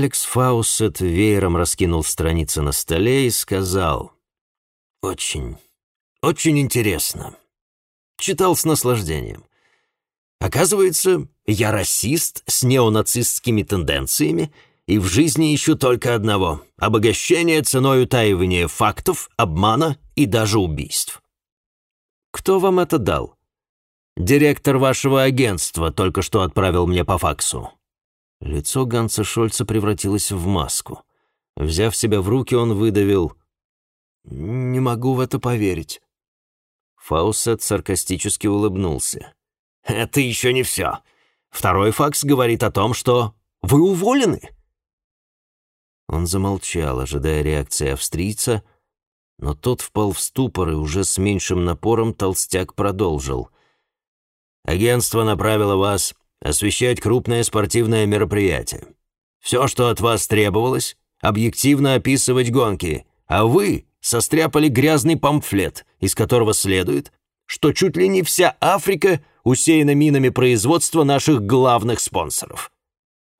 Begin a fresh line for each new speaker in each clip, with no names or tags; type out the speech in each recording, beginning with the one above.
Алекс Фаусет веером раскинул страницы на столе и сказал, «Очень, очень интересно. Читал с наслаждением. Оказывается, я расист с неонацистскими тенденциями и в жизни ищу только одного — обогащение ценой утаивания фактов, обмана и даже убийств. Кто вам это дал? Директор вашего агентства только что отправил мне по факсу. Лицо Ганса Шольца превратилось в маску. Взяв себя в руки, он выдавил «Не могу в это поверить». Фаусет саркастически улыбнулся. «Это еще не все. Второй факс говорит о том, что вы уволены». Он замолчал, ожидая реакции австрийца, но тот впал в ступор и уже с меньшим напором толстяк продолжил. «Агентство направило вас освещать крупное спортивное мероприятие. Все, что от вас требовалось, объективно описывать гонки, а вы состряпали грязный памфлет, из которого следует, что чуть ли не вся Африка усеяна минами производства наших главных спонсоров.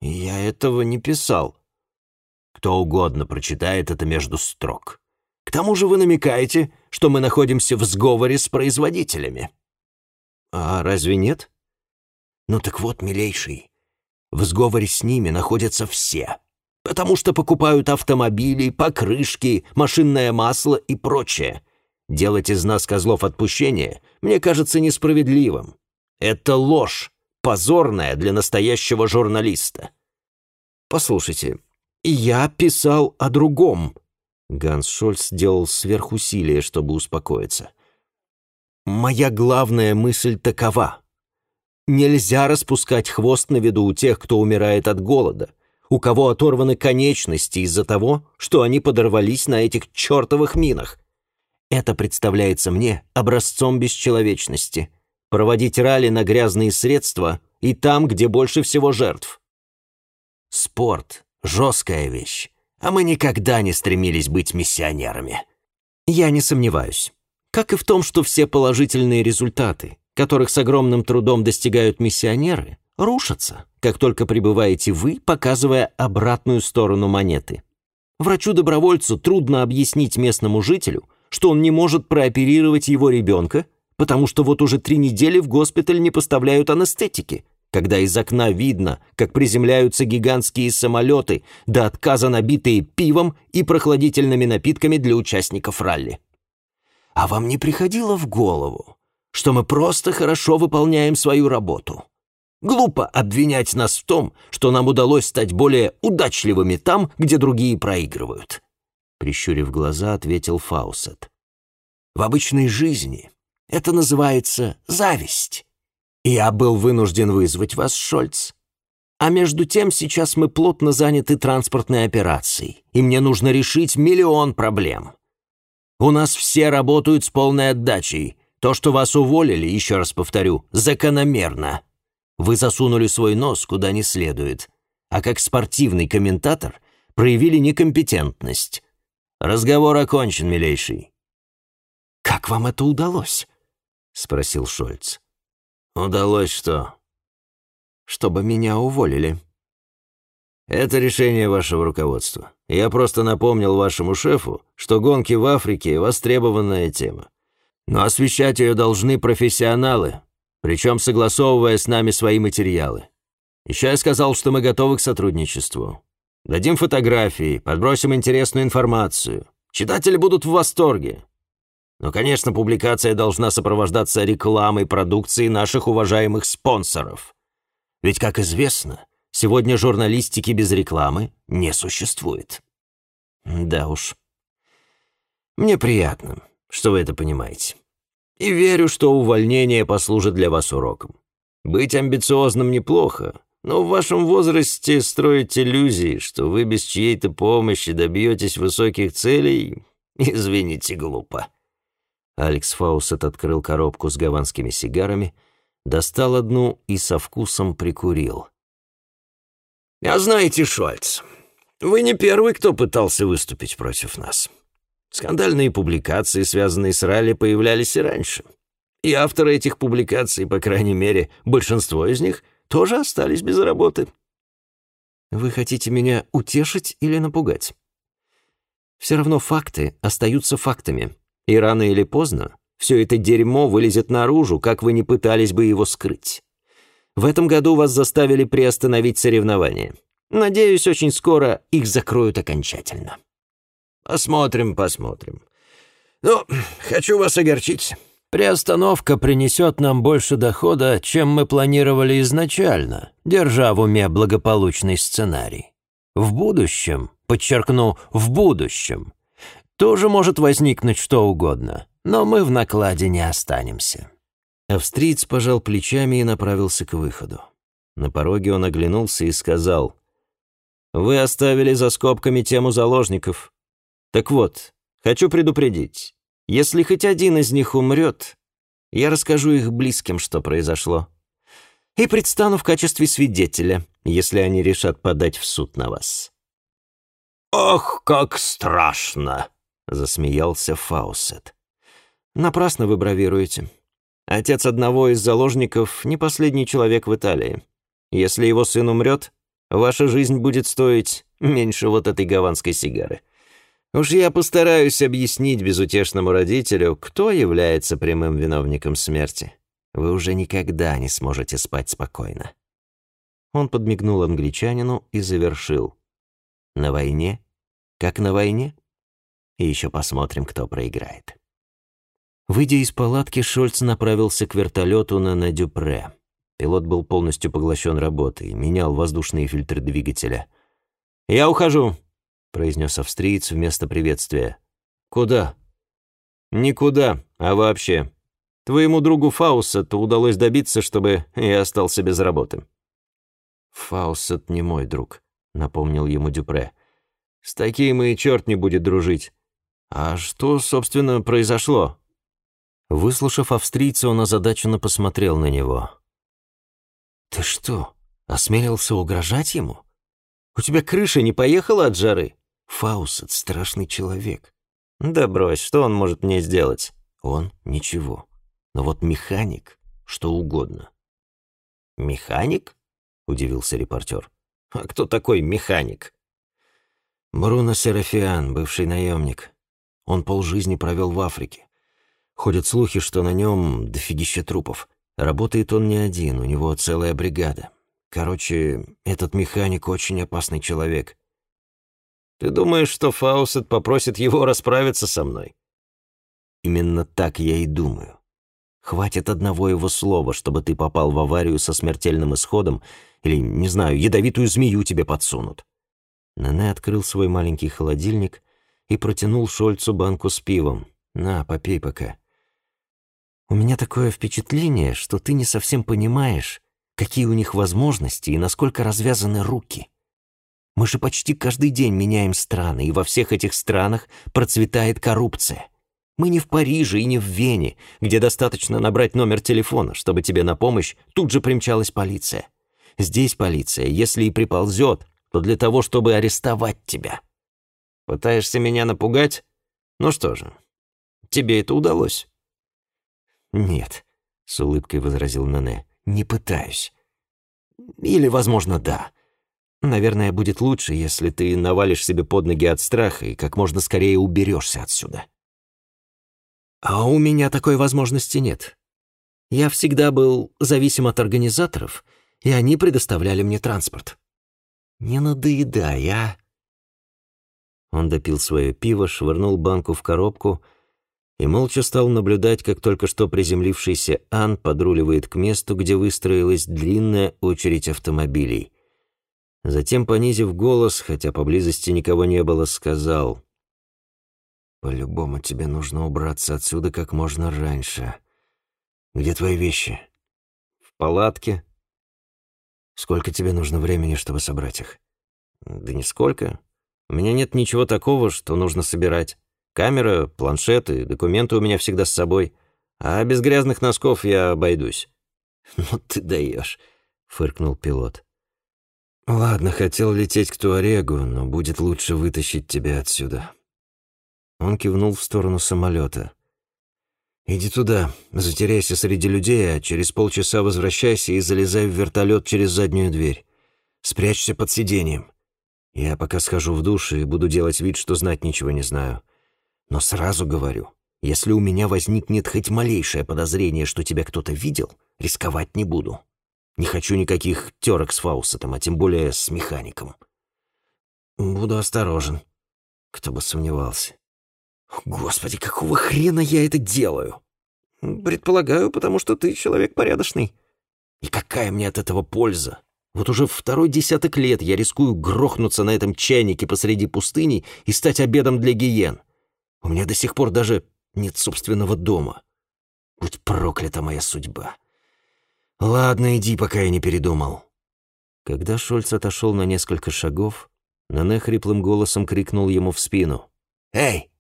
Я этого не писал. Кто угодно прочитает это между строк. К тому же вы намекаете, что мы находимся в сговоре с производителями. А разве нет? Ну так вот, милейший, в сговоре с ними находятся все, потому что покупают автомобили, покрышки, машинное масло и прочее. Делать из нас козлов отпущения мне кажется несправедливым. Это ложь, позорная для настоящего журналиста. Послушайте, я писал о другом. Ганс Шольц сделал сверхусилие, чтобы успокоиться. Моя главная мысль такова. Нельзя распускать хвост на виду у тех, кто умирает от голода, у кого оторваны конечности из-за того, что они подорвались на этих чертовых минах. Это представляется мне образцом бесчеловечности. Проводить ралли на грязные средства и там, где больше всего жертв. Спорт — жесткая вещь, а мы никогда не стремились быть миссионерами. Я не сомневаюсь. Как и в том, что все положительные результаты, которых с огромным трудом достигают миссионеры, рушатся, как только прибываете вы, показывая обратную сторону монеты. Врачу-добровольцу трудно объяснить местному жителю, что он не может прооперировать его ребенка, потому что вот уже три недели в госпиталь не поставляют анестетики, когда из окна видно, как приземляются гигантские самолеты, до отказа набитые пивом и прохладительными напитками для участников ралли. А вам не приходило в голову, что мы просто хорошо выполняем свою работу. Глупо обвинять нас в том, что нам удалось стать более удачливыми там, где другие проигрывают. Прищурив глаза, ответил Фаусет. В обычной жизни это называется зависть. Я был вынужден вызвать вас, Шольц. А между тем сейчас мы плотно заняты транспортной операцией, и мне нужно решить миллион проблем. У нас все работают с полной отдачей, то, что вас уволили, еще раз повторю, закономерно. Вы засунули свой нос куда не следует, а как спортивный комментатор проявили некомпетентность. Разговор окончен, милейший». «Как вам это удалось?» — спросил Шольц. «Удалось что?» «Чтобы меня уволили». «Это решение вашего руководства. Я просто напомнил вашему шефу, что гонки в Африке — востребованная тема. Но освещать ее должны профессионалы, причем согласовывая с нами свои материалы. Еще я сказал, что мы готовы к сотрудничеству. Дадим фотографии, подбросим интересную информацию. Читатели будут в восторге. Но, конечно, публикация должна сопровождаться рекламой продукции наших уважаемых спонсоров. Ведь, как известно, сегодня журналистики без рекламы не существует. Да уж. Мне приятно, что вы это понимаете. И верю, что увольнение послужит для вас уроком. Быть амбициозным неплохо, но в вашем возрасте строить иллюзии, что вы без чьей-то помощи добьетесь высоких целей, извините, глупо». Алекс Фаусет открыл коробку с гаванскими сигарами, достал одну и со вкусом прикурил. «А знаете, Шольц, вы не первый, кто пытался выступить против нас. Скандальные публикации, связанные с ралли, появлялись и раньше. И авторы этих публикаций, по крайней мере, большинство из них, тоже остались без работы. Вы хотите меня утешить или напугать? Все равно факты остаются фактами, и рано или поздно все это дерьмо вылезет наружу, как вы не пытались бы его скрыть. В этом году вас заставили приостановить соревнования. Надеюсь, очень скоро их закроют окончательно.
Посмотрим, посмотрим. Ну, хочу вас огорчить. Приостановка принесет нам больше дохода, чем мы планировали изначально, держа в уме благополучный сценарий. В будущем, подчеркну, в будущем, тоже может возникнуть что угодно, но мы в накладе не останемся».
Австриец пожал плечами и направился к выходу. На пороге он оглянулся и сказал, «Вы оставили за скобками тему заложников. Так вот, хочу предупредить, если хоть один из них умрет, я расскажу их близким, что произошло. И предстану в качестве свидетеля, если они решат подать в суд на вас».
«Ох, как страшно!» — засмеялся Фаусет.
«Напрасно вы бравируете. Отец одного из заложников не последний человек в Италии. Если его сын умрет, ваша жизнь будет стоить меньше вот этой гаванской сигары. Уж я постараюсь объяснить безутешному родителю, кто является прямым виновником смерти. Вы уже никогда не сможете спать спокойно». Он подмигнул англичанину и завершил. «На войне? Как на войне? И еще посмотрим, кто проиграет». Выйдя из палатки, Шольц направился к вертолету на Надюпре. Пилот был полностью поглощен работой, менял воздушные фильтры двигателя. «Я ухожу», — произнес австриец вместо приветствия. «Куда?» «Никуда, а вообще. Твоему другу Фаусету удалось добиться, чтобы я остался без работы». «Фаусет не мой друг», — напомнил ему Дюпре. «С таким и черт не будет дружить. А что, собственно, произошло?» Выслушав австрийца, он озадаченно посмотрел на него. «Ты что, осмелился угрожать ему? У тебя крыша не поехала от жары?» Фаусет — страшный человек. Да брось, что он может мне сделать? Он — ничего. Но вот механик — что угодно. «Механик?» — удивился репортер. «А кто такой механик?» Бруно Серафиан, бывший наемник. Он полжизни провел в Африке. Ходят слухи, что на нем дофигища трупов. Работает он не один, у него целая бригада. Короче, этот механик очень опасный человек. Ты думаешь, что Фаусет попросит его расправиться со мной? Именно так я и думаю. Хватит одного его слова, чтобы ты попал в аварию со смертельным исходом или, не знаю, ядовитую змею тебе подсунут. Нене открыл свой маленький холодильник и протянул Шольцу банку с пивом. «На, попей пока». «У меня такое впечатление, что ты не совсем понимаешь, какие у них возможности и насколько развязаны руки. Мы же почти каждый день меняем страны, и во всех этих странах процветает коррупция. Мы не в Париже и не в Вене, где достаточно набрать номер телефона, чтобы тебе на помощь тут же примчалась полиция. Здесь полиция, если и приползет, то для того, чтобы арестовать тебя. Пытаешься меня напугать? Ну что же, тебе это удалось. Нет, с улыбкой возразил Нане, не пытаюсь. Или, возможно, да. Наверное, будет лучше, если ты навалишь себе под ноги от страха и как можно скорее уберешься отсюда. А у меня такой возможности нет. Я всегда был зависим от организаторов, и они предоставляли мне транспорт. Не надоедай, а? Он допил свое пиво, швырнул банку в коробку и молча стал наблюдать, как только что приземлившийся Ан подруливает к месту, где выстроилась длинная очередь автомобилей — Затем, понизив голос, хотя поблизости никого не было, сказал. «По-любому тебе нужно убраться отсюда как можно раньше. Где твои вещи?» «В палатке». «Сколько тебе нужно времени, чтобы собрать их?» «Да нисколько. У меня нет ничего такого, что нужно собирать. Камера, планшеты, документы у меня всегда с собой. А без грязных носков я обойдусь». «Ну ты даешь», — фыркнул пилот. «Ладно, хотел лететь к Туарегу, но будет лучше вытащить тебя отсюда». Он кивнул в сторону самолета. «Иди туда, затеряйся среди людей, а через полчаса возвращайся и залезай в вертолет через заднюю дверь.
Спрячься под сиденьем. Я пока схожу в душ и буду делать вид, что знать ничего не знаю. Но сразу говорю, если у меня возникнет хоть малейшее подозрение, что тебя кто-то видел, рисковать не буду. Не хочу никаких терок с Фаусетом, а тем более с механиком. Буду осторожен. Кто бы сомневался. Господи, какого хрена я это делаю? Предполагаю, потому что ты человек порядочный. И какая мне от этого польза? Вот уже второй десяток лет я рискую грохнуться на этом чайнике посреди пустыни и стать обедом для гиен. У меня до сих пор даже нет собственного дома. Будь проклята моя судьба. Ладно, иди, пока я не передумал. Когда Шольц отошел на несколько шагов, Нане хриплым голосом крикнул ему в спину. «Эй!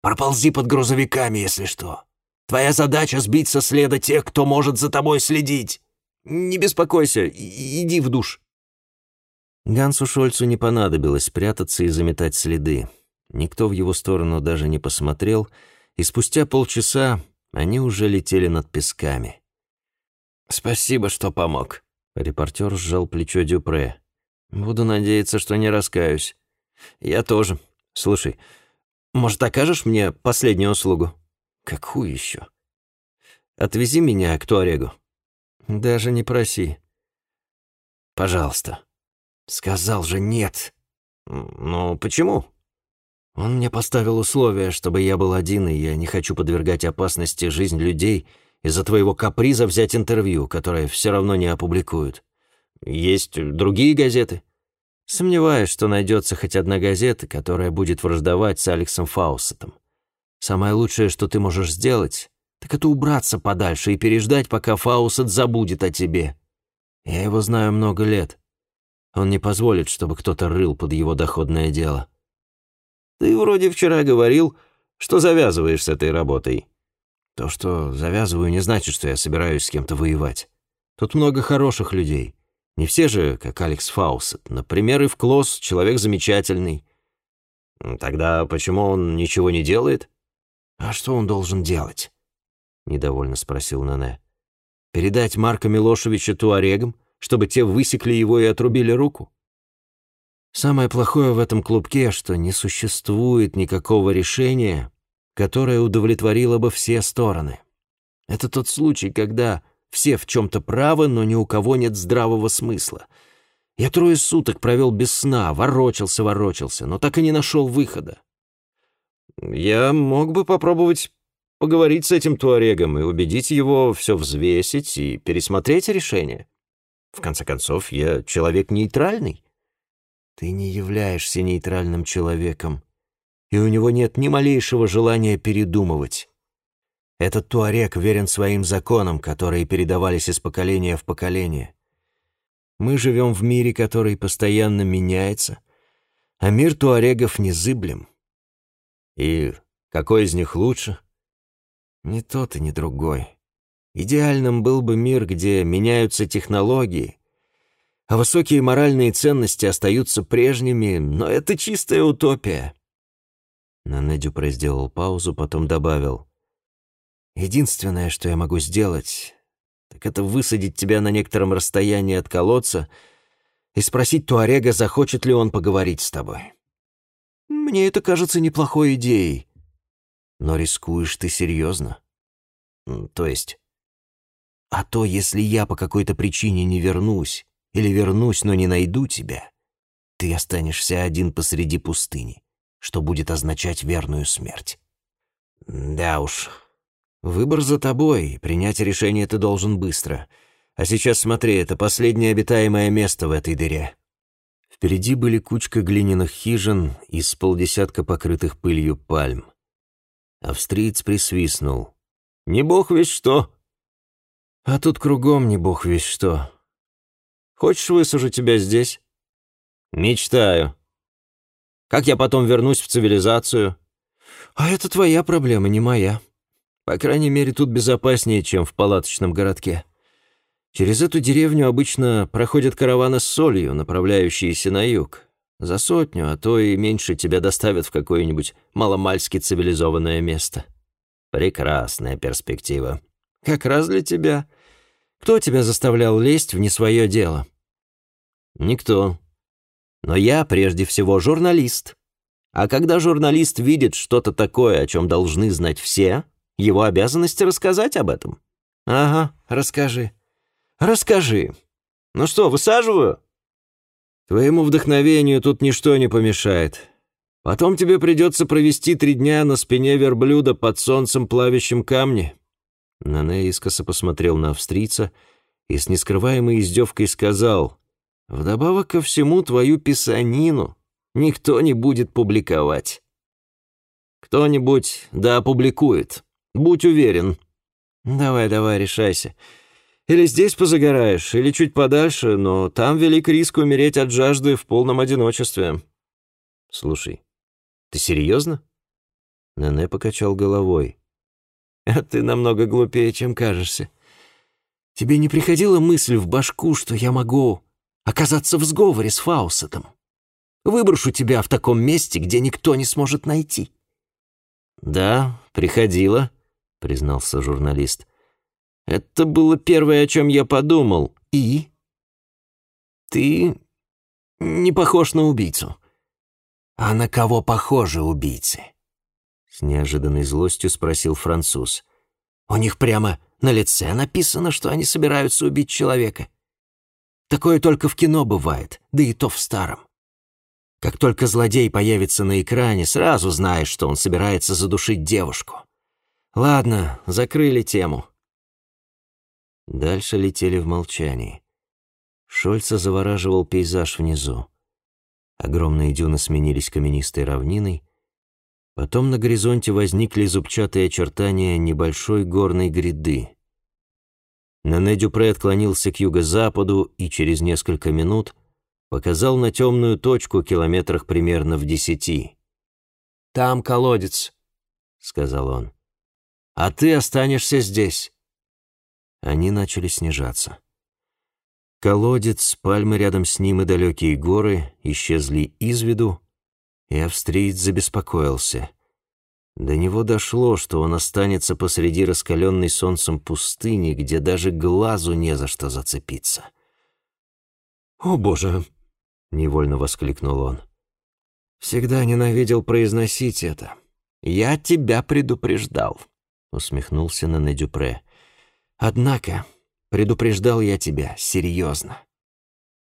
Проползи под грузовиками, если что. Твоя задача — сбить со следа тех, кто может за тобой следить. Не беспокойся, иди в душ». Гансу Шольцу не понадобилось прятаться и заметать следы. Никто в его сторону даже не посмотрел, и спустя полчаса они уже летели над песками. «Спасибо, что помог», — репортер сжал плечо Дюпре. «Буду надеяться, что не раскаюсь». «Я тоже. Слушай, может, окажешь мне последнюю услугу?» «Какую еще?» «Отвези меня к Туарегу». «Даже не проси». «Пожалуйста». «Сказал же нет». «Ну, почему?» Он мне поставил условие, чтобы я был один, и я не хочу подвергать опасности жизнь людей из-за твоего каприза взять интервью, которое все равно не опубликуют. Есть другие газеты? Сомневаюсь, что найдется хоть одна газета, которая будет враждовать с Алексом Фаусетом. Самое лучшее, что ты можешь сделать, так это убраться подальше и переждать, пока Фаусет забудет о тебе. Я его знаю много лет. Он не позволит, чтобы кто-то рыл под его доходное дело. Ты вроде вчера говорил, что завязываешь с этой работой. То, что завязываю, не значит, что я собираюсь с кем-то воевать. Тут много хороших людей. Не все же, как Алекс Фаусет. Например, Ив Клосс — человек замечательный. Тогда почему он ничего не делает? А что он должен делать? Недовольно спросил Нене. Передать Марка Милошевича туарегам, чтобы те высекли его и отрубили руку? Самое плохое в этом клубке, что не существует никакого решения, которое удовлетворило бы все стороны. Это тот случай, когда все в чем-то правы, но ни у кого нет здравого смысла. Я трое суток провел без сна, ворочался, ворочался, но так и не нашел выхода. Я мог бы попробовать поговорить с этим туарегом и убедить его все взвесить и пересмотреть решение. В конце концов, я человек нейтральный. Ты не являешься нейтральным человеком, и у него нет ни малейшего желания передумывать. Этот туарек верен своим законам, которые передавались из поколения в поколение. Мы живем в мире, который постоянно меняется, а мир туарегов незыблем. И какой из них лучше? Ни тот и ни другой. Идеальным был бы мир, где меняются технологии, а высокие моральные ценности остаются прежними, но это чистая утопия». Нане Дюпре сделал паузу, потом добавил. «Единственное, что я могу сделать, так это высадить тебя на некотором расстоянии от колодца и спросить Туарега, захочет ли он поговорить с тобой. Мне это кажется неплохой идеей. Но рискуешь ты серьезно. То есть... А то, если я по какой-то причине не вернусь, или вернусь, но не найду тебя, ты останешься один посреди пустыни, что будет означать верную смерть. Да уж, выбор за тобой, принять решение ты должен быстро. А сейчас смотри, это последнее обитаемое место в этой дыре. Впереди были кучка глиняных хижин из полдесятка покрытых пылью пальм. Австриец присвистнул. «Не бог весь что!» «А тут кругом не бог весь что», Хочешь, высажу тебя здесь?» «Мечтаю. Как я потом вернусь в цивилизацию?» «А это твоя проблема, не моя. По крайней мере, тут безопаснее, чем в палаточном городке. Через эту деревню обычно проходят караваны с солью, направляющиеся на юг. За сотню, а то и меньше тебя доставят в какое-нибудь маломальски цивилизованное место. Прекрасная перспектива. Как раз для тебя. Кто тебя заставлял лезть в не свое дело?» Никто. Но я, прежде всего, журналист. А когда журналист видит что-то такое, о чем должны знать все, его обязанность рассказать об этом. Ага, расскажи. Расскажи. Ну что, высаживаю? Твоему вдохновению тут ничто не помешает. Потом тебе придется провести три дня на спине верблюда под солнцем плавящим камни. Нане искоса посмотрел на австрийца и с нескрываемой издевкой сказал, «Вдобавок ко всему твою писанину никто не будет публиковать». «Кто-нибудь да опубликует, будь уверен». «Давай, давай, решайся. Или здесь позагораешь, или чуть подальше, но там велик риск умереть от жажды в полном одиночестве». «Слушай, ты серьезно?» Нене покачал головой. «А ты намного глупее, чем кажешься. Тебе не приходила мысль в башку, что я могу оказаться в сговоре с Фаусетом? Выброшу тебя в таком месте, где никто не сможет найти». «Да, приходила», — признался журналист. «Это было первое, о чем я подумал. И?» «Ты не похож на убийцу». «А на кого похожи убийцы?» С неожиданной злостью спросил француз. «У них прямо на лице написано, что они собираются убить человека. Такое только в кино бывает, да и то в старом. Как только злодей появится на экране, сразу знаешь, что он собирается задушить девушку. Ладно, закрыли тему. Дальше летели в молчании. Шольца завораживал пейзаж внизу. Огромные дюны сменились каменистой равниной. Потом на горизонте возникли зубчатые очертания небольшой горной гряды. Нане Дюпре отклонился к юго-западу и через несколько минут показал на темную точку километрах примерно в десяти. «Там колодец», — сказал он. «А ты останешься здесь». Они начали снижаться. Колодец, пальмы рядом с ним и далекие горы исчезли из виду, и австриец забеспокоился. До него дошло, что он останется посреди раскаленной солнцем пустыни, где даже глазу не за что зацепиться. «О, Боже!» — невольно воскликнул он. «Всегда ненавидел произносить это. Я тебя предупреждал», — усмехнулся Нане Дюпре. «Однако Предупреждал я тебя, серьезно.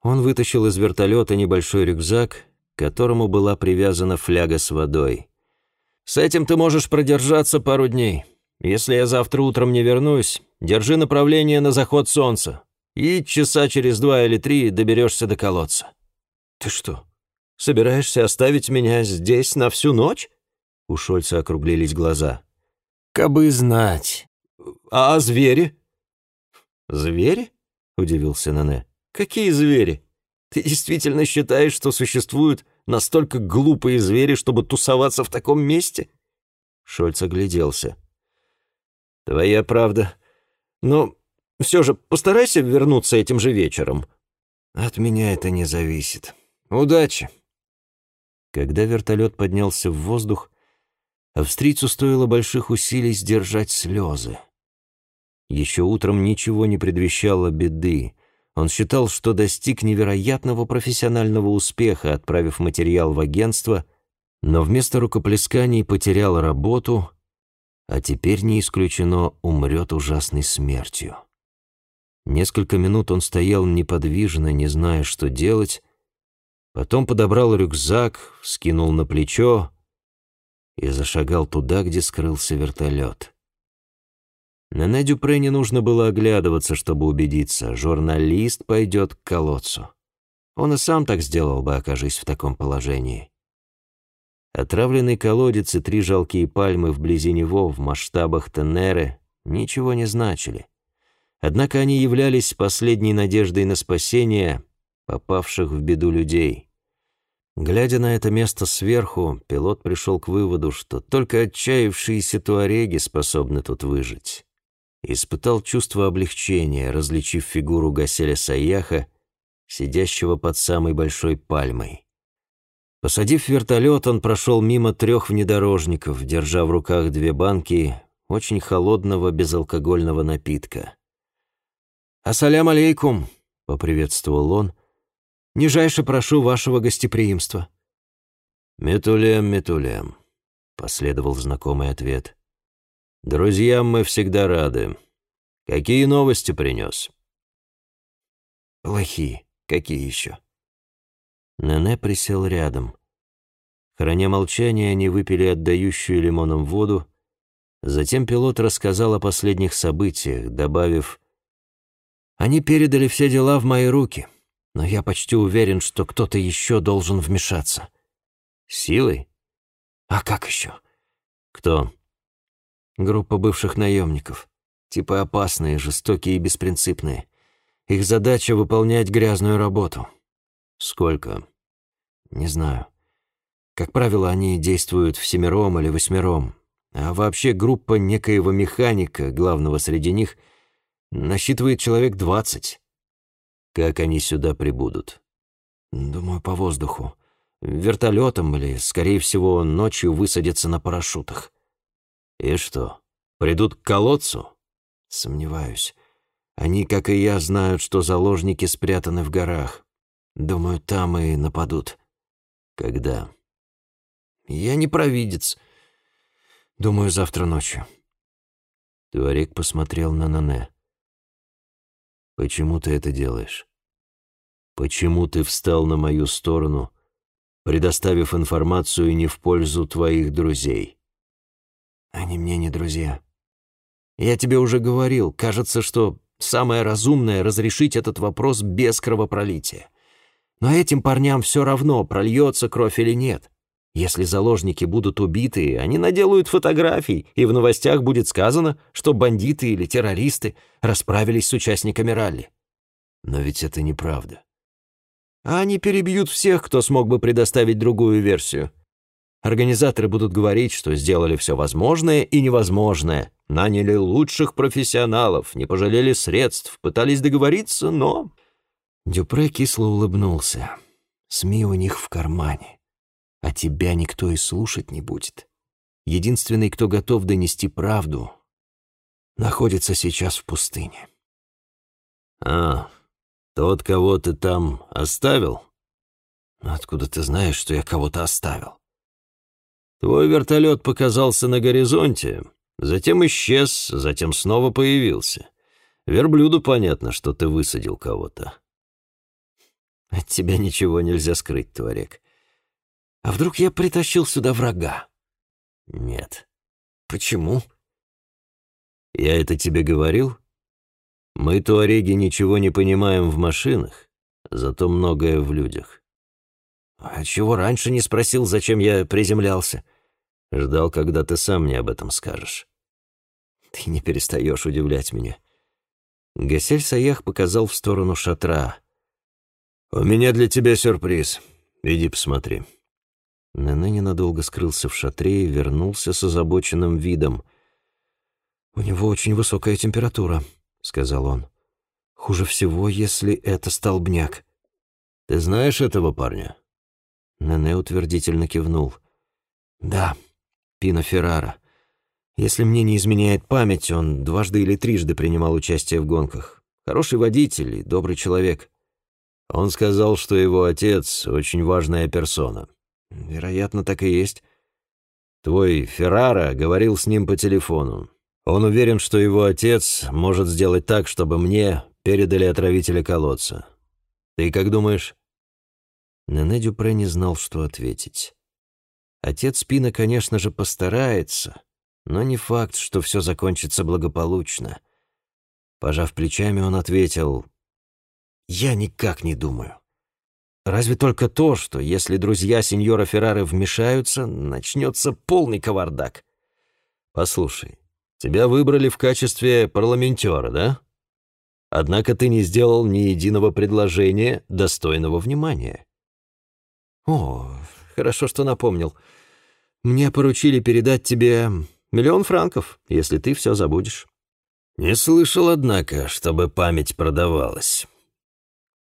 Он вытащил из вертолета небольшой рюкзак, к которому была привязана фляга с водой. «С этим ты можешь продержаться пару дней. Если я завтра утром не вернусь, держи направление на заход солнца, и часа через два или три доберешься до колодца». «Ты что, собираешься оставить меня здесь на всю ночь?» У Шольца округлились глаза. «Кабы знать. А звери?» «Звери?» — удивился Нане. «Какие звери? Ты действительно считаешь, что существуют настолько глупые звери, чтобы тусоваться в таком месте?» Шольц огляделся. «Твоя правда. Но все же постарайся вернуться этим же вечером». «От меня это не зависит. Удачи!» Когда вертолет поднялся в воздух, австрийцу стоило больших усилий сдержать слезы. Еще утром ничего не предвещало беды. Он считал, что достиг невероятного профессионального успеха, отправив материал в агентство, но вместо рукоплесканий потерял работу, а теперь не исключено умрет ужасной смертью. Несколько минут он стоял неподвижно, не зная, что делать, потом подобрал рюкзак, скинул на плечо и зашагал туда, где скрылся вертолет. На Нене Дюпре не нужно было оглядываться, чтобы убедиться, журналист пойдет к колодцу. Он и сам так сделал бы, окажись в таком положении. Отравленный колодец и три жалкие пальмы вблизи него в масштабах Тенеры ничего не значили. Однако они являлись последней надеждой на спасение попавших в беду людей. Глядя на это место сверху, пилот пришел к выводу, что только отчаявшиеся туареги способны тут выжить испытал чувство облегчения, различив фигуру Гаселя Саяха, сидящего под самой большой пальмой. Посадив вертолет, он прошел мимо трех внедорожников, держа в руках две банки очень холодного безалкогольного напитка. «Ассалям алейкум!» — поприветствовал он, Нижайше прошу вашего гостеприимства».
«Метулем, метулем», — последовал знакомый ответ. «Друзьям мы всегда рады. Какие новости принес?»
«Плохие. Какие еще?»
Нене присел рядом. Храня молчание, они выпили отдающую лимоном воду. Затем пилот рассказал о последних событиях, добавив, «Они передали все дела в мои руки, но я почти уверен, что кто-то еще должен вмешаться». «Силой?»
«А как еще?»
«Кто?»
«Группа бывших наемников. Типа опасные, жестокие и беспринципные. Их задача — выполнять грязную работу».
«Сколько?»
«Не знаю. Как правило, они действуют в семером или восьмером. А вообще группа некоего механика, главного среди них, насчитывает человек двадцать.
Как они сюда прибудут?
Думаю, по воздуху. Вертолетом или, скорее всего, ночью высадятся на парашютах.
И что, придут к колодцу?
Сомневаюсь. Они, как и я, знают, что заложники спрятаны в горах. Думаю, там и нападут.
Когда?
Я не провидец. Думаю, завтра ночью.
Туарек посмотрел на Нане. Почему ты это делаешь? Почему ты встал на мою сторону, предоставив информацию не в пользу твоих друзей?
Они мне не друзья. Я тебе уже говорил, кажется, что самое разумное — разрешить этот вопрос без кровопролития. Но этим парням все равно, прольется кровь или нет. Если заложники будут убиты, они наделают фотографий, и в новостях будет сказано, что бандиты или террористы расправились с участниками ралли.
Но ведь это неправда.
А они перебьют всех, кто смог бы предоставить другую версию. Организаторы будут говорить, что сделали все возможное и невозможное, наняли лучших профессионалов, не пожалели средств, пытались договориться, но... Дюпре кисло улыбнулся. СМИ у них в кармане а тебя никто и слушать не будет. Единственный, кто готов донести правду, находится сейчас в пустыне.
А, тот, кого ты там оставил?
Откуда ты знаешь, что я кого-то оставил?
Твой вертолет показался на горизонте, затем исчез, затем снова появился. Верблюду понятно, что ты высадил кого-то.
От тебя ничего нельзя скрыть, Туарек. А вдруг я притащил сюда врага?
Нет.
Почему?
Я это тебе говорил? Мы, туареги, ничего не понимаем в машинах, зато многое в людях.
А чего раньше не спросил, зачем я приземлялся?
Ждал, когда ты сам мне об этом скажешь.
Ты не перестаешь удивлять меня. Гасель Саях показал в сторону шатра.
«У меня для тебя сюрприз. Иди посмотри».
Нене ненадолго скрылся в шатре и вернулся с озабоченным видом. «У него очень высокая температура», — сказал он. «Хуже всего, если это столбняк».
«Ты знаешь этого парня?»
Нене утвердительно кивнул. «Да, Пино Феррара. Если мне не изменяет память, он дважды или трижды принимал участие в гонках. Хороший водитель и добрый человек».
Он сказал, что его отец — очень важная персона.
Вероятно, так и есть.
Твой Феррара говорил с ним по телефону. Он уверен, что его отец может сделать так, чтобы мне передали отравителя колодца. Ты как думаешь?»
Нене Дюпре не знал, что ответить. Отец Пина, конечно же, постарается, но не факт, что все закончится благополучно. Пожав плечами, он ответил, «Я никак не думаю. Разве только то, что если друзья сеньора Феррары вмешаются, начнется полный кавардак.
Послушай, тебя выбрали в качестве парламентера, да? Однако ты не сделал ни единого предложения, достойного внимания.
О, хорошо, что напомнил. Мне поручили передать тебе миллион франков, если ты все забудешь.
Не слышал, однако, чтобы память продавалась.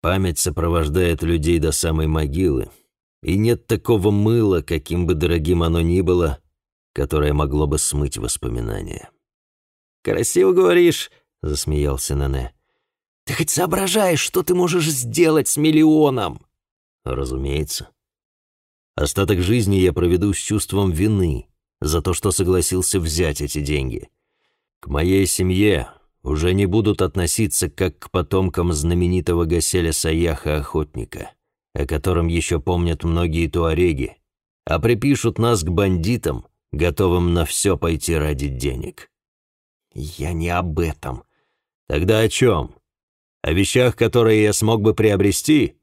Память сопровождает людей до самой могилы, и нет такого мыла, каким бы дорогим оно ни было, которое могло бы смыть воспоминания.
«Красиво говоришь», — засмеялся Нане. «Ты хоть соображаешь, что ты можешь сделать с миллионом?»
Разумеется. Остаток жизни я проведу с чувством вины за то, что согласился взять эти деньги. К моей семье уже не будут относиться как к потомкам знаменитого Гаселя Саяха-охотника, о котором еще помнят многие туареги, а припишут нас к бандитам, готовым на все пойти ради денег.
Я не об этом.
Тогда о чем? О вещах, которые я смог бы приобрести?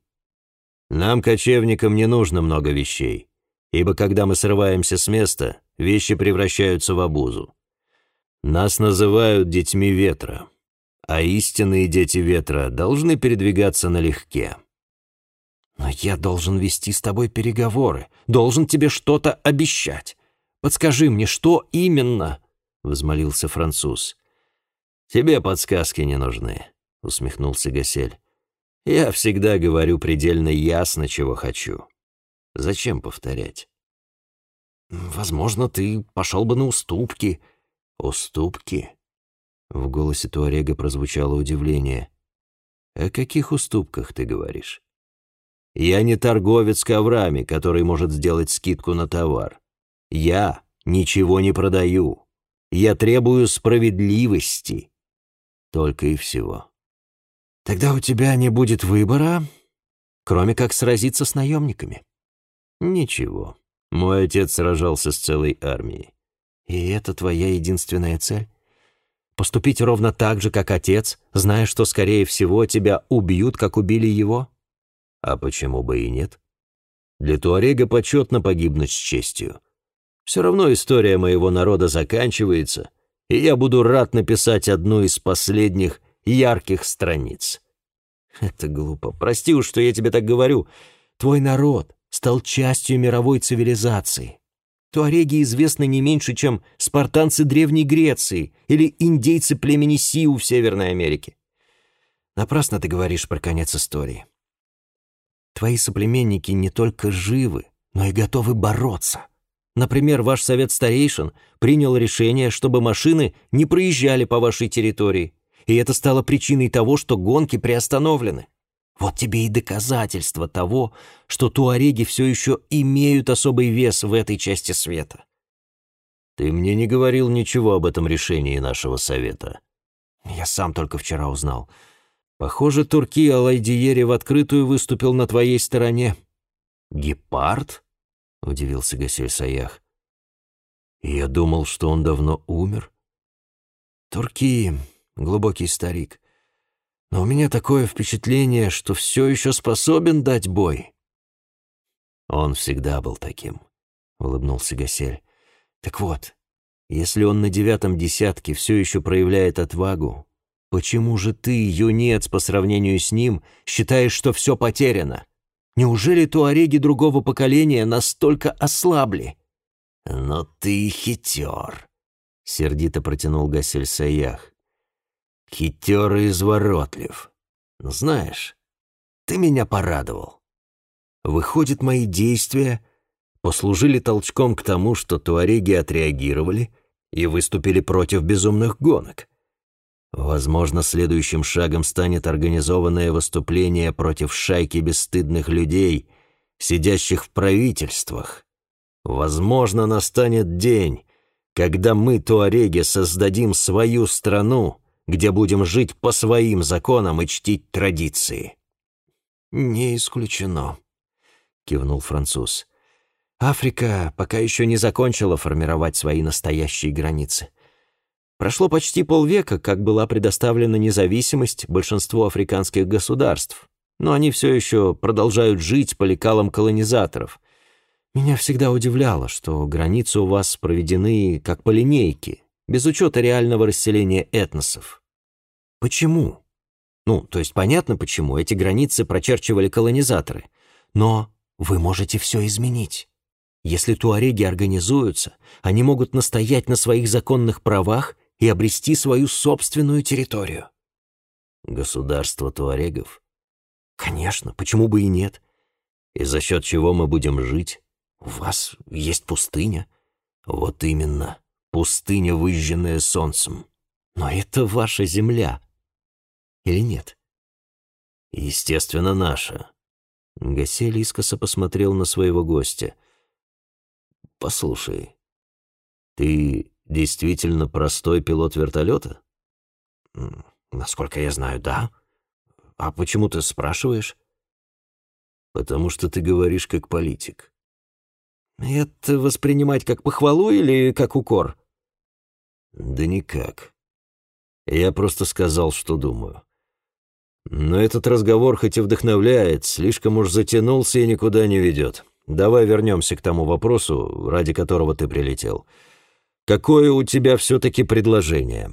Нам, кочевникам, не нужно много вещей, ибо когда мы срываемся с места, вещи превращаются в обузу. Нас называют детьми ветра, а истинные дети ветра должны передвигаться налегке.
Но я должен вести с тобой переговоры, должен тебе что-то обещать. Подскажи мне, что именно?» — возмолился француз.
«Тебе подсказки не нужны», — усмехнулся Гасель. «Я всегда говорю предельно ясно, чего хочу. Зачем повторять?»
«Возможно, ты пошел бы на уступки»,
«Уступки?» В голосе Туарега прозвучало удивление. «О каких уступках ты говоришь?» «Я не торговец коврами, который может сделать скидку на товар. Я ничего не продаю. Я требую справедливости. Только и всего».
«Тогда у тебя не будет выбора, кроме как сразиться с наемниками».
«Ничего. Мой отец сражался с целой армией.
И это твоя единственная цель? Поступить ровно так же, как отец, зная, что, скорее всего, тебя убьют, как убили его?
А почему бы и нет? Для Туарега почетно погибнуть с честью. Все равно история моего народа заканчивается, и я буду рад написать одну из последних ярких страниц.
Это глупо. Прости уж, что я тебе так говорю. Твой народ стал частью мировой цивилизации. Туареги известны не меньше, чем спартанцы Древней Греции или индейцы племени Сиу в Северной Америке. Напрасно ты говоришь про конец истории. Твои соплеменники не только живы, но и готовы бороться. Например, ваш совет старейшин принял решение, чтобы машины не проезжали по вашей территории, и это стало причиной того, что гонки приостановлены. Вот тебе и доказательство того, что туареги все еще имеют особый вес в этой части света.
Ты мне не говорил ничего об этом решении нашего совета.
Я сам только вчера узнал. Похоже, Турки Алайдиери в открытую выступил на твоей стороне.
Гепард? Удивился Гасель Саях. Я думал, что он давно умер.
Турки, глубокий старик. Но у меня такое впечатление, что все еще способен дать бой.
Он всегда был таким, — улыбнулся Гасель.
Так вот, если он на девятом десятке все еще проявляет отвагу, почему же ты, юнец, по сравнению с ним, считаешь, что все потеряно? Неужели туареги другого поколения настолько ослабли?
Но ты хитер, — сердито протянул Гасель Саях. Хитер и изворотлив. Но знаешь, ты меня порадовал. Выходит, мои действия послужили толчком к тому, что туареги отреагировали и выступили против безумных гонок. Возможно, следующим шагом станет организованное выступление против шайки бесстыдных людей, сидящих в правительствах. Возможно, настанет день, когда мы, туареги, создадим свою страну, где будем жить по своим законам и чтить традиции».
«Не исключено», — кивнул француз. «Африка пока еще не закончила формировать свои настоящие границы. Прошло почти полвека, как была предоставлена независимость большинству африканских государств, но они все еще продолжают жить по лекалам колонизаторов. Меня всегда удивляло, что границы у вас проведены как по линейке, без учета реального расселения этносов. Почему? Ну, то есть понятно почему, эти границы прочерчивали колонизаторы. Но вы можете все изменить. Если туареги организуются, они могут настоять на своих законных правах и обрести свою собственную территорию.
Государство туарегов?
Конечно, почему бы и нет?
И за счет чего мы будем жить?
У вас есть пустыня.
Вот именно, пустыня, выжженная солнцем.
Но это ваша земля или нет?
Естественно, наша. Гасель искоса посмотрел на своего гостя. «Послушай, ты действительно простой пилот вертолета?»
«Насколько я знаю, да. А почему ты спрашиваешь?»
«Потому что ты говоришь как политик».
«Это воспринимать как похвалу или как укор?»
«Да никак. Я просто сказал, что думаю. Но этот разговор хоть и вдохновляет, слишком уж затянулся и никуда не ведет. Давай вернемся к тому вопросу, ради которого ты прилетел. Какое у тебя все-таки предложение?»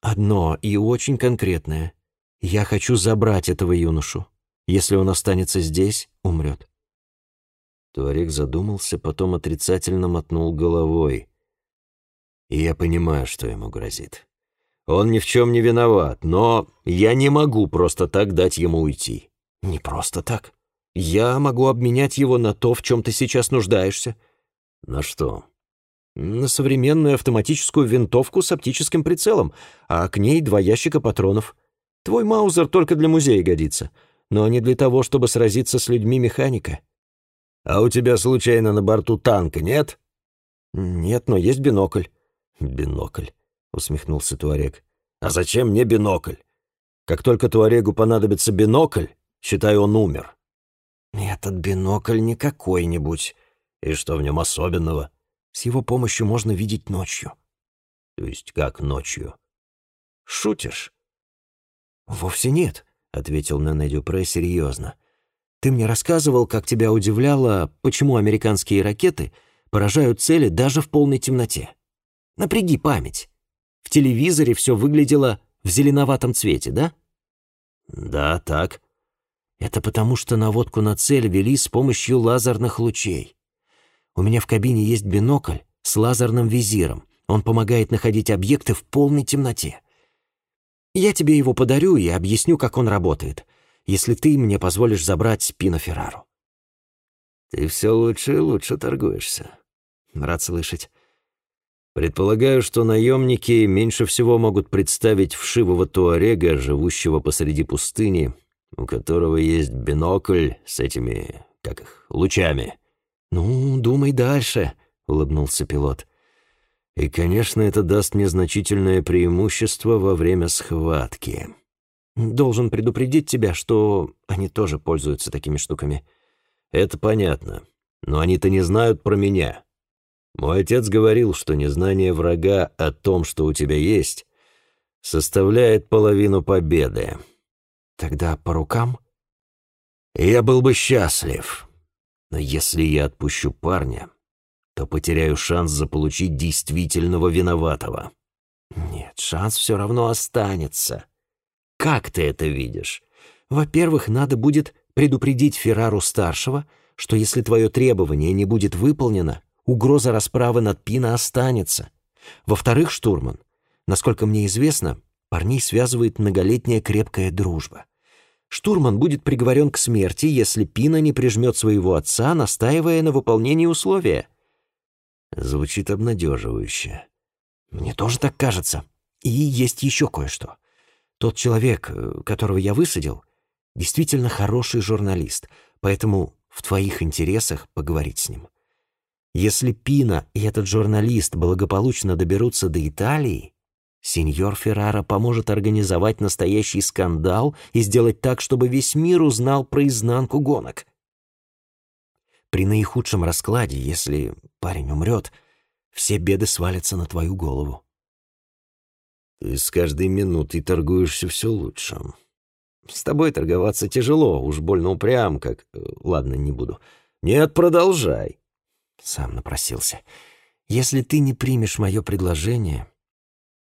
«Одно и очень конкретное. Я хочу забрать этого юношу. Если он останется здесь, умрет».
Туарек задумался, потом отрицательно мотнул головой. И я понимаю, что ему грозит. Он ни в чем не виноват, но я не могу просто так дать ему уйти.
Не просто так. Я могу обменять его на то, в чем ты сейчас нуждаешься.
На что?
На современную автоматическую винтовку с оптическим прицелом, а к ней два ящика патронов. Твой Маузер только для музея годится, но не для того, чтобы сразиться с людьми механика.
А у тебя случайно на борту танка нет?
Нет, но есть бинокль.
«Бинокль», — усмехнулся Туарек. «А зачем мне бинокль? Как только Туарегу понадобится бинокль, считай, он умер».
«Этот бинокль не какой-нибудь.
И что в нем особенного?»
«С его помощью можно видеть ночью».
«То есть как ночью?»
«Шутишь?» «Вовсе нет», — ответил Нене Дюпре серьезно. «Ты мне рассказывал, как тебя удивляло, почему американские ракеты поражают цели даже в полной темноте. Напряги память. В телевизоре все выглядело в зеленоватом цвете, да?
Да, так.
Это потому, что наводку на цель вели с помощью лазерных лучей. У меня в кабине есть бинокль с лазерным визиром. Он помогает находить объекты в полной темноте. Я тебе его подарю и объясню, как он работает, если ты мне позволишь забрать Пино Феррару.
Ты все лучше и лучше торгуешься.
Рад слышать.
Предполагаю, что наемники меньше всего могут представить вшивого туарега, живущего посреди пустыни, у которого есть бинокль с этими, как их, лучами.
«Ну, думай дальше», — улыбнулся пилот.
«И, конечно, это даст мне значительное преимущество во время схватки».
«Должен предупредить тебя, что они тоже пользуются такими штуками».
«Это понятно. Но они-то не знают про меня. Мой отец говорил, что незнание врага о том, что у тебя есть, составляет половину победы.
Тогда по рукам?
Я был бы счастлив. Но если я отпущу парня, то потеряю шанс заполучить действительного виноватого.
Нет, шанс все равно останется.
Как ты это видишь?
Во-первых, надо будет предупредить Феррару-старшего, что если твое требование не будет выполнено, угроза расправы над Пино останется. Во-вторых, штурман, насколько мне известно, парней связывает многолетняя крепкая дружба. Штурман будет приговорен к смерти, если Пина не прижмет своего отца, настаивая на выполнении условия.
Звучит обнадеживающе.
Мне тоже так кажется. И есть еще кое-что. Тот человек, э, которого я высадил, действительно хороший журналист, поэтому в твоих интересах поговорить с ним. Если Пина и этот журналист благополучно доберутся до Италии, сеньор Феррара поможет организовать настоящий скандал и сделать так, чтобы весь мир узнал про изнанку гонок. При наихудшем раскладе, если парень умрет, все беды свалятся на твою голову.
Ты с каждой минутой торгуешься все лучше.
С тобой торговаться тяжело, уж больно упрям, как... Э, ладно, не буду.
Нет, продолжай.
Сам напросился. Если ты не примешь мое предложение,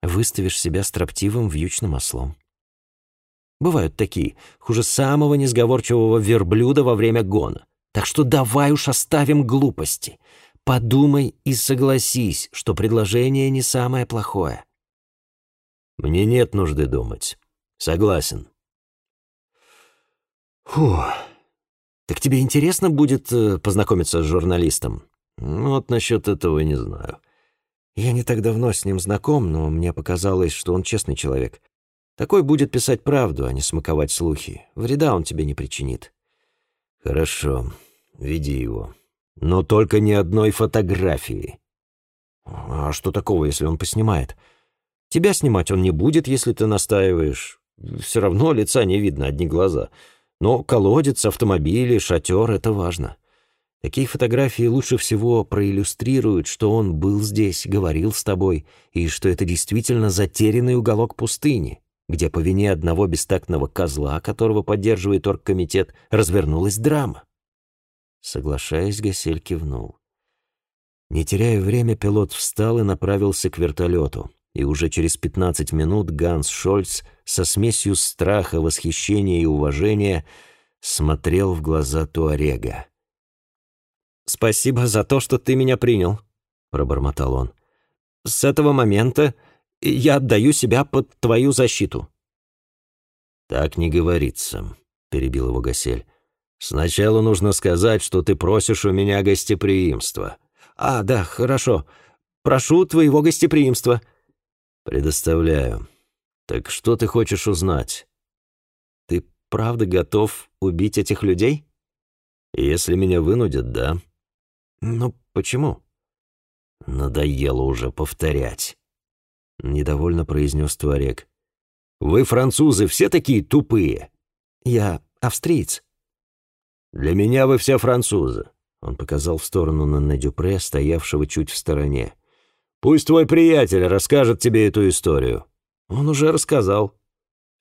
выставишь себя строптивым вьючным ослом. Бывают такие, хуже самого несговорчивого верблюда во время гона. Так что давай уж оставим глупости. Подумай и согласись, что предложение не самое плохое.
Мне нет нужды думать. Согласен.
Фух. Так тебе интересно будет э, познакомиться с журналистом?
Ну, вот насчет этого не знаю.
Я не так давно с ним знаком, но мне показалось, что он честный человек. Такой будет писать правду, а не смаковать слухи. Вреда он тебе не причинит.
«Хорошо, веди его. Но только ни одной фотографии».
«А что такого, если он поснимает? Тебя снимать он не будет, если ты настаиваешь. Все равно лица не видно, одни глаза. Но колодец, автомобили, шатер — это важно. Такие фотографии лучше всего проиллюстрируют, что он был здесь, говорил с тобой, и что это действительно затерянный уголок пустыни, где по вине одного бестактного козла, которого поддерживает оргкомитет, развернулась драма. Соглашаясь, Гасель кивнул. Не теряя время, пилот встал и направился к вертолету, и уже через 15 минут Ганс Шольц со смесью страха, восхищения и уважения смотрел в глаза Туарега. «Спасибо за то, что ты меня принял», — пробормотал он. «С этого момента я отдаю себя под твою защиту».
«Так не говорится», — перебил его Гасель. «Сначала нужно сказать, что ты просишь у меня гостеприимства».
«А, да, хорошо. Прошу твоего гостеприимства».
«Предоставляю. Так что ты хочешь узнать?»
«Ты правда готов убить этих людей?»
«Если меня вынудят, да».
«Ну, почему?»
«Надоело уже повторять», — недовольно произнес Туарек. «Вы, французы, все такие тупые».
«Я австриец».
«Для меня вы все французы», — он показал в сторону Нанне Дюпре, стоявшего чуть в стороне. «Пусть твой приятель расскажет тебе эту историю».
«Он уже рассказал».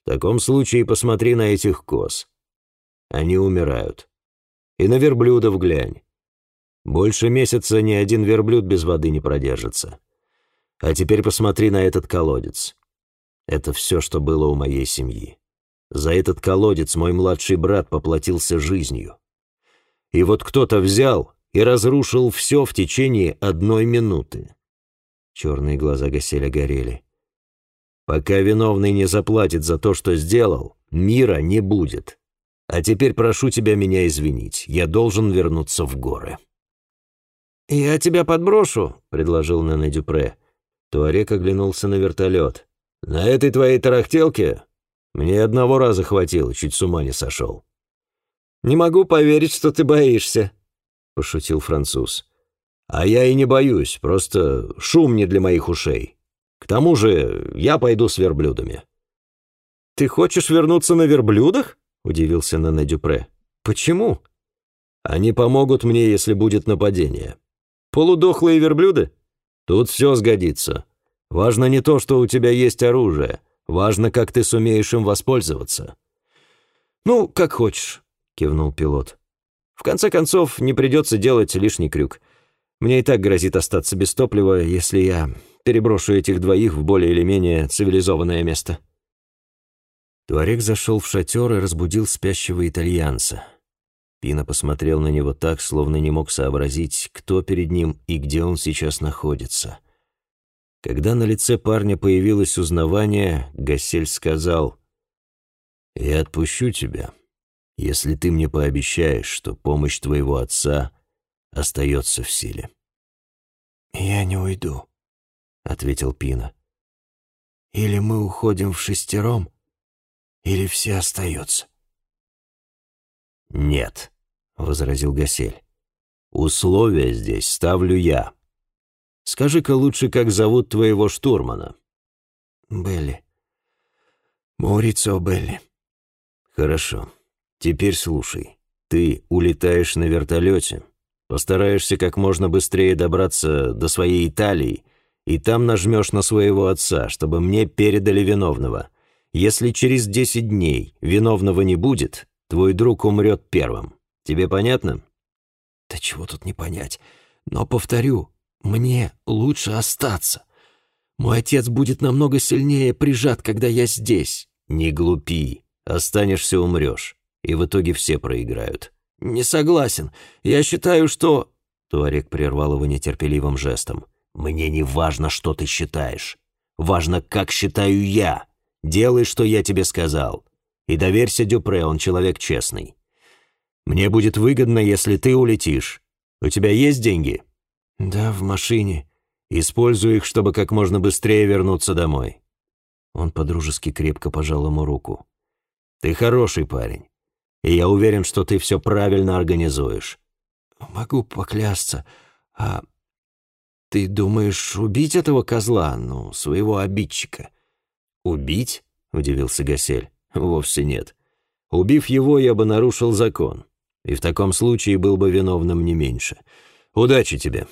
«В таком случае посмотри на этих коз. Они умирают. И на верблюдов глянь. Больше месяца ни один верблюд без воды не продержится. А теперь посмотри на этот колодец. Это все, что было у моей семьи. За этот колодец мой младший брат поплатился жизнью. И вот кто-то взял и разрушил все в течение одной минуты. Черные глаза Гаселя горели. Пока виновный не заплатит за то, что сделал, мира не будет. А теперь прошу тебя меня извинить, я должен вернуться в горы.
«Я тебя подброшу», — предложил Нене Дюпре.
Туарек оглянулся на вертолет. «На этой твоей тарахтелке мне одного раза хватило, чуть с ума не сошел».
«Не могу поверить, что ты боишься», — пошутил француз.
«А я и не боюсь, просто шум не для моих ушей. К тому же я пойду с верблюдами».
«Ты хочешь вернуться на верблюдах?» — удивился Нене Дюпре. «Почему?»
«Они помогут мне, если будет нападение».
Полудохлые верблюды?
Тут все сгодится. Важно не то, что у тебя есть оружие. Важно, как ты сумеешь им воспользоваться.
Ну, как хочешь, кивнул пилот. В конце концов, не придется делать лишний крюк. Мне и так грозит остаться без топлива, если я переброшу этих двоих в более или менее цивилизованное место.
Туарек зашел в шатер и разбудил спящего итальянца. Пина посмотрел на него так, словно не мог сообразить, кто перед ним и где он сейчас находится. Когда на лице парня появилось узнавание, Гасель сказал, «Я отпущу тебя, если ты мне пообещаешь, что помощь твоего отца остается в силе».
«Я не уйду», — ответил Пина. «Или мы уходим в шестером, или все остаются».
«Нет», — возразил Гасель. «Условия здесь ставлю я. Скажи-ка лучше, как зовут твоего штурмана?»
«Белли. Маурицио Белли».
«Хорошо. Теперь слушай. Ты улетаешь на вертолете, постараешься как можно быстрее добраться до своей Италии, и там нажмешь на своего отца, чтобы мне передали виновного. Если через десять дней виновного не будет, Твой друг умрет первым. Тебе понятно?»
«Да чего тут не понять. Но, повторю, мне лучше остаться. Мой отец будет намного сильнее прижат, когда я здесь».
«Не глупи. Останешься, умрешь. И в итоге все проиграют».
«Не согласен. Я считаю, что...»
Туарек прервал его нетерпеливым жестом. «Мне не важно, что ты считаешь. Важно, как считаю я. Делай, что я тебе сказал. И доверься Дюпре, он человек честный. Мне будет выгодно, если ты улетишь. У тебя есть деньги?»
«Да, в машине».
«Используй их, чтобы как можно быстрее вернуться домой». Он подружески крепко пожал ему руку. «Ты хороший парень.
И я уверен, что ты все правильно организуешь».
«Могу поклясться. А ты думаешь убить этого козла, ну, своего обидчика?»
«Убить?» — удивился Гасель. «Вовсе нет. Убив его, я бы нарушил закон, и в таком случае был бы виновным не меньше. Удачи тебе!»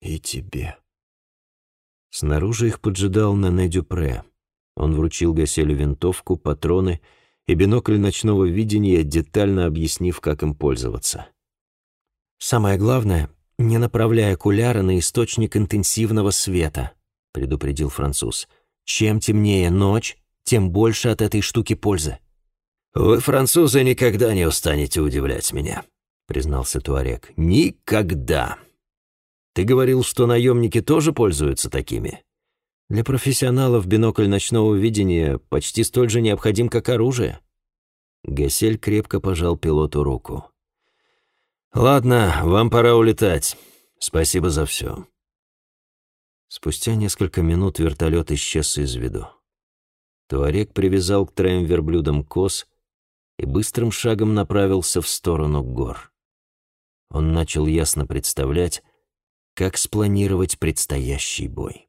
«И тебе!»
Снаружи их поджидал Нане Дюпре. Он вручил Гаселю винтовку, патроны и бинокль ночного видения, детально объяснив, как им пользоваться.
«Самое главное, не направляя окуляра на источник интенсивного света», — предупредил француз. «Чем темнее ночь, тем больше от этой штуки пользы».
«Вы, французы, никогда не устанете удивлять меня», — признался Туарек. «Никогда».
«Ты говорил, что наемники тоже пользуются такими?» Для профессионалов бинокль ночного видения почти столь же необходим, как оружие. Гасель крепко пожал пилоту руку. «Ладно, вам пора улетать. Спасибо за все». Спустя несколько минут вертолет исчез из виду. Туарек привязал к троим верблюдам коз и быстрым шагом направился в сторону гор. Он начал ясно представлять, как спланировать предстоящий бой.